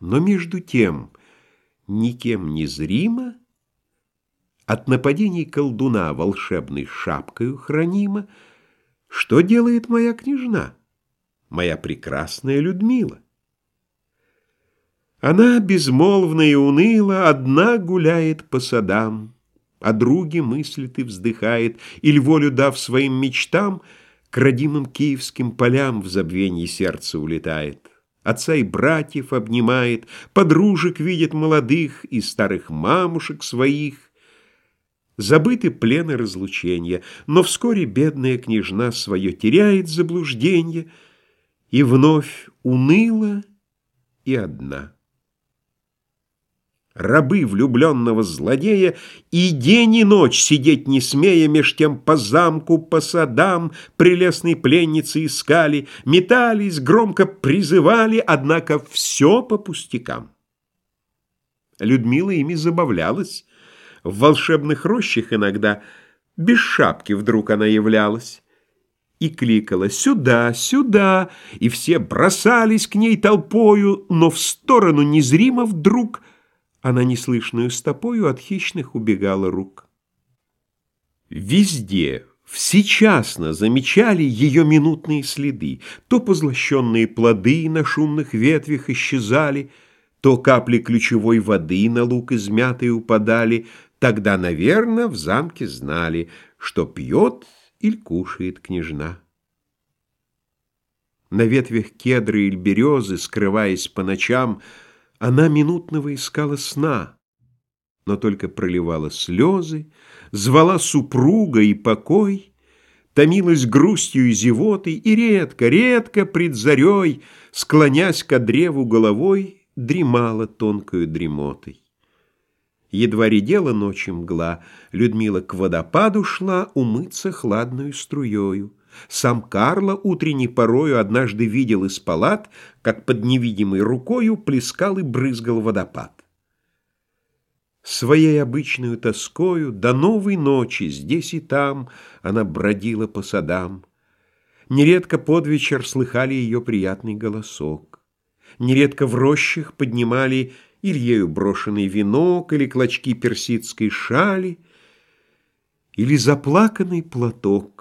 Но между тем, никем не зримо, От нападений колдуна волшебной шапкою хранима, Что делает моя княжна, моя прекрасная Людмила? Она безмолвно и уныло Одна гуляет по садам, О друге мыслит и вздыхает, Иль волю дав своим мечтам, К родимым киевским полям В забвенье сердце улетает отца и братьев обнимает, подружек видит молодых и старых мамушек своих. Забыты плены разлучения, но вскоре бедная княжна свое теряет заблуждение и вновь уныла и одна рабы влюбленного злодея, и день и ночь сидеть не смея, меж тем по замку, по садам прелестной пленницы искали, метались, громко призывали, однако все по пустякам. Людмила ими забавлялась. В волшебных рощах иногда без шапки вдруг она являлась и кликала «Сюда, сюда!» И все бросались к ней толпою, но в сторону незримо вдруг – она неслышную стопою от хищных убегала рук. Везде, всечасно замечали ее минутные следы. То позлощенные плоды на шумных ветвях исчезали, то капли ключевой воды на лук измятый упадали. Тогда, наверное, в замке знали, что пьет или кушает княжна. На ветвях кедры или березы, скрываясь по ночам, она минутного искала сна, но только проливала слезы, звала супруга и покой, томилась грустью и зевотой, и редко, редко пред зарей, склонясь ко древу головой, дремала тонкою дремотой. Едва редела ночи мгла, Людмила к водопаду шла умыться хладную струёю. Сам Карло утренней порою однажды видел из палат, как под невидимой рукою плескал и брызгал водопад. Своей обычную тоскою до новой ночи здесь и там она бродила по садам. Нередко под вечер слыхали ее приятный голосок. Нередко в рощах поднимали или ею брошенный венок, или клочки персидской шали, или заплаканный платок.